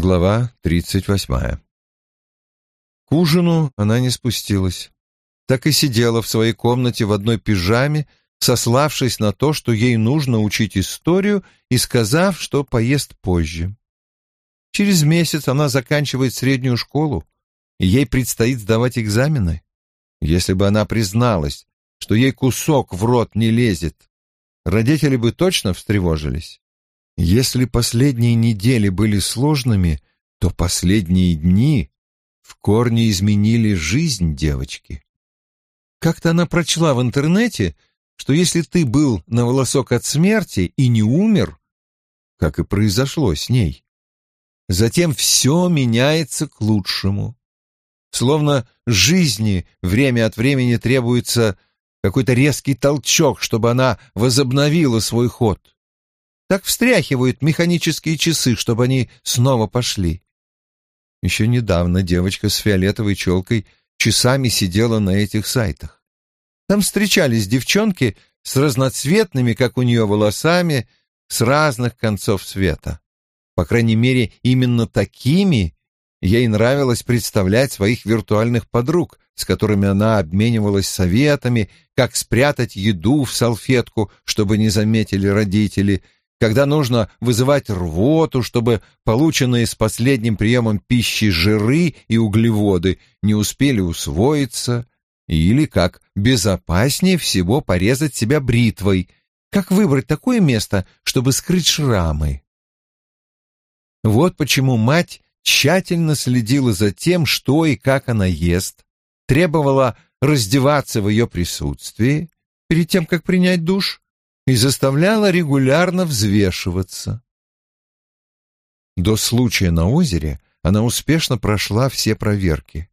Глава тридцать восьмая. К ужину она не спустилась. Так и сидела в своей комнате в одной пижаме, сославшись на то, что ей нужно учить историю и сказав, что поест позже. Через месяц она заканчивает среднюю школу, и ей предстоит сдавать экзамены. Если бы она призналась, что ей кусок в рот не лезет, родители бы точно встревожились. Если последние недели были сложными, то последние дни в корне изменили жизнь девочки. Как-то она прочла в интернете, что если ты был на волосок от смерти и не умер, как и произошло с ней, затем все меняется к лучшему. Словно жизни время от времени требуется какой-то резкий толчок, чтобы она возобновила свой ход. Так встряхивают механические часы, чтобы они снова пошли. Еще недавно девочка с фиолетовой челкой часами сидела на этих сайтах. Там встречались девчонки с разноцветными, как у нее, волосами с разных концов света. По крайней мере, именно такими ей нравилось представлять своих виртуальных подруг, с которыми она обменивалась советами, как спрятать еду в салфетку, чтобы не заметили родители — когда нужно вызывать рвоту, чтобы полученные с последним приемом пищи жиры и углеводы не успели усвоиться, или как безопаснее всего порезать себя бритвой, как выбрать такое место, чтобы скрыть шрамы. Вот почему мать тщательно следила за тем, что и как она ест, требовала раздеваться в ее присутствии перед тем, как принять душ, и заставляла регулярно взвешиваться. До случая на озере она успешно прошла все проверки,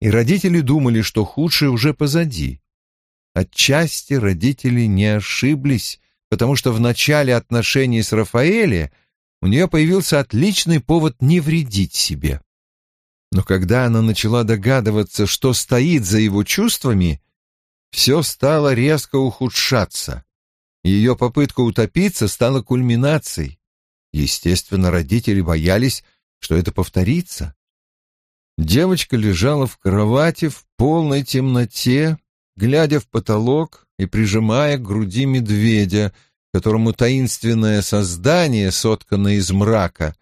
и родители думали, что худшее уже позади. Отчасти родители не ошиблись, потому что в начале отношений с Рафаэле у нее появился отличный повод не вредить себе. Но когда она начала догадываться, что стоит за его чувствами, все стало резко ухудшаться. Ее попытка утопиться стала кульминацией. Естественно, родители боялись, что это повторится. Девочка лежала в кровати в полной темноте, глядя в потолок и прижимая к груди медведя, которому таинственное создание, сотканное из мрака,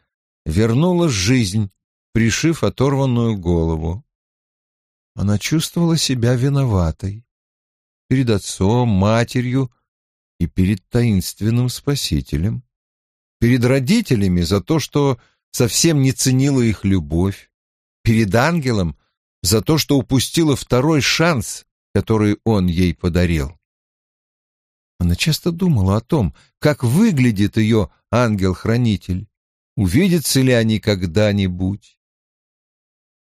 вернуло жизнь, пришив оторванную голову. Она чувствовала себя виноватой. Перед отцом, матерью и перед таинственным спасителем, перед родителями за то, что совсем не ценила их любовь, перед ангелом за то, что упустила второй шанс, который он ей подарил. Она часто думала о том, как выглядит ее ангел-хранитель, увидятся ли они когда-нибудь.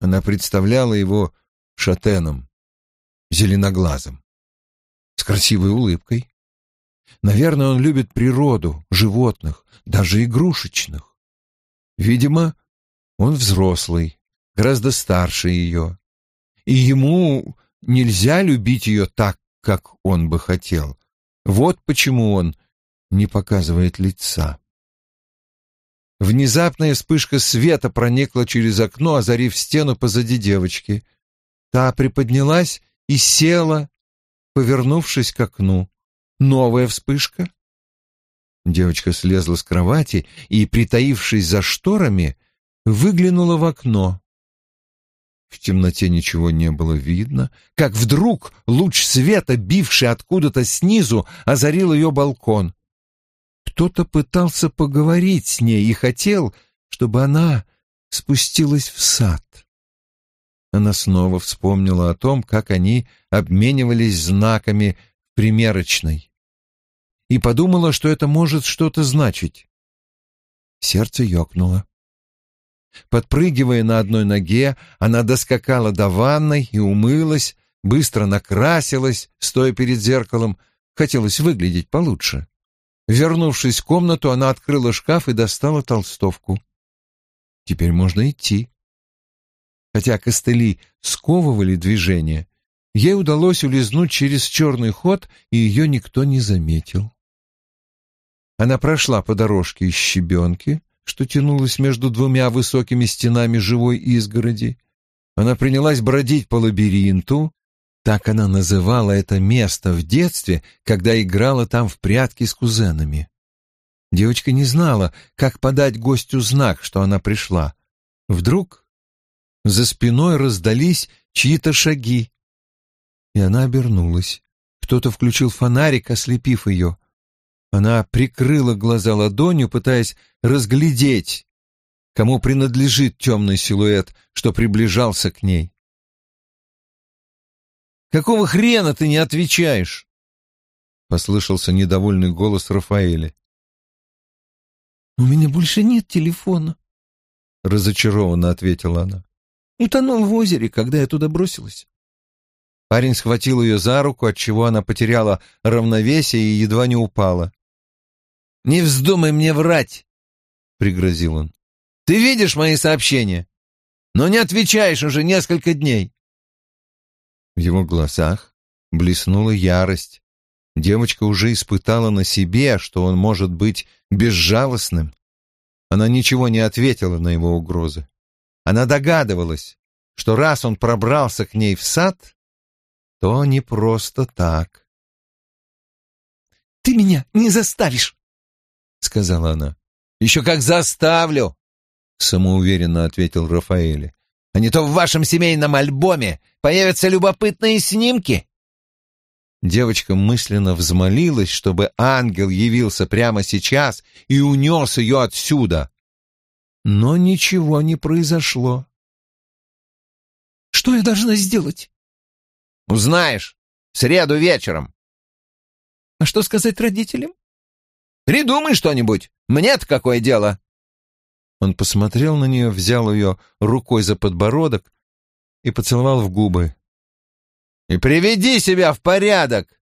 Она представляла его шатеном, зеленоглазым, с красивой улыбкой, Наверное, он любит природу, животных, даже игрушечных. Видимо, он взрослый, гораздо старше ее. И ему нельзя любить ее так, как он бы хотел. Вот почему он не показывает лица. Внезапная вспышка света проникла через окно, озарив стену позади девочки. Та приподнялась и села, повернувшись к окну. Новая вспышка. Девочка слезла с кровати и, притаившись за шторами, выглянула в окно. В темноте ничего не было видно, как вдруг луч света, бивший откуда-то снизу, озарил ее балкон. Кто-то пытался поговорить с ней и хотел, чтобы она спустилась в сад. Она снова вспомнила о том, как они обменивались знаками примерочной и подумала, что это может что-то значить. Сердце ёкнуло. Подпрыгивая на одной ноге, она доскакала до ванной и умылась, быстро накрасилась, стоя перед зеркалом, хотелось выглядеть получше. Вернувшись в комнату, она открыла шкаф и достала толстовку. Теперь можно идти. Хотя костыли сковывали движение, ей удалось улизнуть через черный ход, и ее никто не заметил. Она прошла по дорожке из щебенки, что тянулось между двумя высокими стенами живой изгороди. Она принялась бродить по лабиринту, так она называла это место в детстве, когда играла там в прятки с кузенами. Девочка не знала, как подать гостю знак, что она пришла. Вдруг за спиной раздались чьи-то шаги, и она обернулась. Кто-то включил фонарик, ослепив ее. Она прикрыла глаза ладонью, пытаясь разглядеть, кому принадлежит темный силуэт, что приближался к ней. «Какого хрена ты не отвечаешь?» — послышался недовольный голос Рафаэля. «У меня больше нет телефона», — разочарованно ответила она. «Утонул в озере, когда я туда бросилась». Парень схватил ее за руку, отчего она потеряла равновесие и едва не упала. «Не вздумай мне врать!» — пригрозил он. «Ты видишь мои сообщения, но не отвечаешь уже несколько дней». В его глазах блеснула ярость. Девочка уже испытала на себе, что он может быть безжалостным. Она ничего не ответила на его угрозы. Она догадывалась, что раз он пробрался к ней в сад, то не просто так. «Ты меня не заставишь!» — сказала она. «Еще как заставлю!» — самоуверенно ответил Рафаэль. «А не то в вашем семейном альбоме появятся любопытные снимки!» Девочка мысленно взмолилась, чтобы ангел явился прямо сейчас и унес ее отсюда. Но ничего не произошло. «Что я должна сделать?» «Узнаешь. В среду вечером». «А что сказать родителям?» Придумай что-нибудь. Мне-то какое дело?» Он посмотрел на нее, взял ее рукой за подбородок и поцеловал в губы. «И приведи себя в порядок!»